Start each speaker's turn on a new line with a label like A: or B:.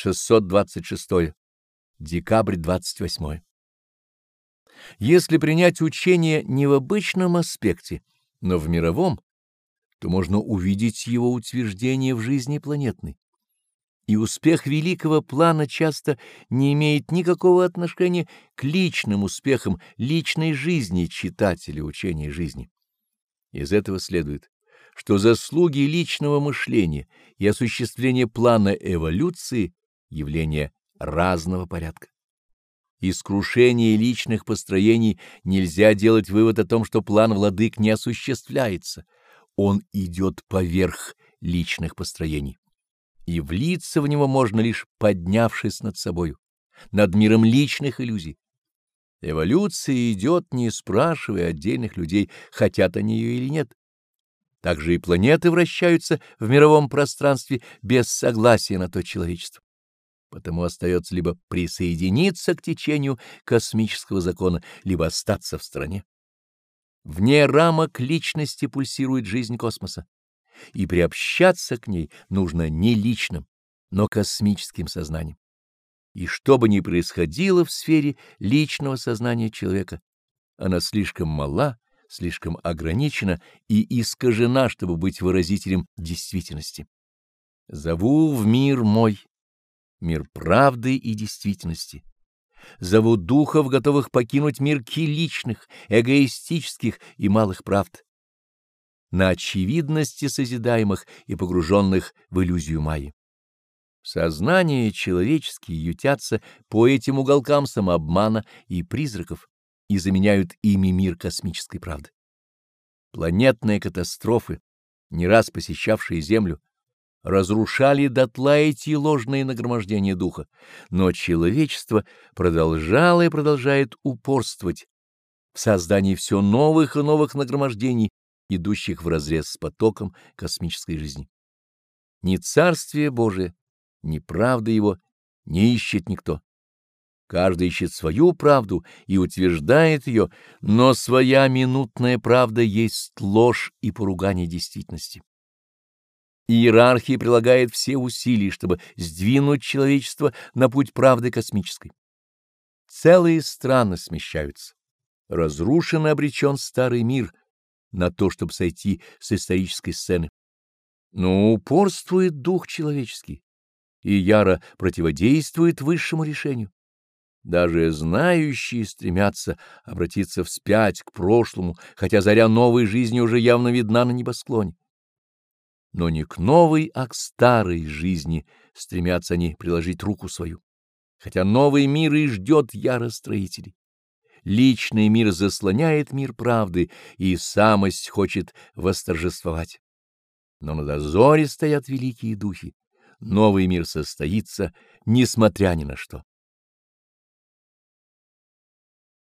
A: 626. Декабрь 28. Если принять учение не в обычном аспекте, но в мировом, то можно увидеть его утверждение в жизни планетной. И успех великого плана часто не имеет никакого отношения к личным успехам личной жизни читателя учения жизни. Из этого следует, что заслуги личного мышления и осуществление плана эволюции — явления разного порядка. Из крушения личных построений нельзя делать вывод о том, что план владык не осуществляется. Он идет поверх личных построений. И влиться в него можно лишь поднявшись над собою, над миром личных иллюзий. Эволюция идет, не спрашивая отдельных людей, хотят они ее или нет. Также и планеты вращаются в мировом пространстве без согласия на то человечество. Потому остается либо присоединиться к течению космического закона, либо остаться в стране. Вне рамок личности пульсирует жизнь космоса, и приобщаться к ней нужно не личным, но космическим сознанием. И что бы ни происходило в сфере личного сознания человека, она слишком мала, слишком ограничена и искажена, чтобы быть выразителем действительности. Зову в мир мой мир правды и действительности. Зову духов, готовых покинуть мирки личных, эгоистических и малых правд, на очевидности созидаемых и погруженных в иллюзию Майи. Сознание человеческие ютятся по этим уголкам самообмана и призраков и заменяют ими мир космической правды. Планетные катастрофы, не раз посещавшие Землю, разрушали дотла эти ложные нагромождения духа, но человечество продолжало и продолжает упорствовать в создании все новых и новых нагромождений, идущих вразрез с потоком космической жизни. Ни Царствие Божие, ни правда его не ищет никто. Каждый ищет свою правду и утверждает ее, но своя минутная правда есть ложь и поругание действительности. Иерархия прилагает все усилия, чтобы сдвинуть человечество на путь правды космической. Целые страны смещаются. Разрушен и обречен старый мир на то, чтобы сойти с исторической сцены. Но упорствует дух человеческий и яро противодействует высшему решению. Даже знающие стремятся обратиться вспять к прошлому, хотя заря новой жизни уже явно видна на небосклоне но не к новой, а к старой жизни стремятся они приложить руку свою, хотя новый мир и ждет яростроителей. Личный мир заслоняет мир правды, и самость хочет восторжествовать. Но на дозоре стоят великие духи. Новый мир состоится, несмотря ни на что.